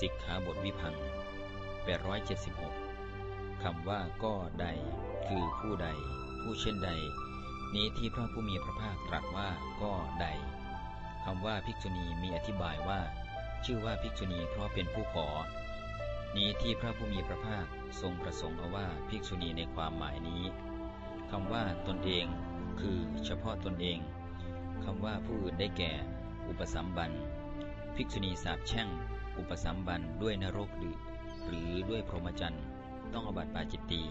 สิกขาบทวิพังค์876คำว่าก็ใด คือผู้ใด ผู้เช่นใด นี้ที่พระผู้มีพระภาคตรัสว่าก็ใดคำว่าภิกษุณีมีอธิบายว่า ชื่อว่าภิกษุณีเพราะเป็นผู้ขอ นี้ที่พระผู้มีพระภาคทรงประสงค์เอาว่าภิกษุณีในความหมายนี้คำว่าตนเองคือเฉพาะตนเองคำว่าผู้อื่นได้แก่ อุปสัมบันภิกษุณีสาบแช่ง อุปสัมบันด้วยนรกหรือหรือด้วยพรหมจรรย์ ต้องอบัติปาจิตตี